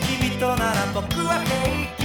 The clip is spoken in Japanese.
君となら僕は平気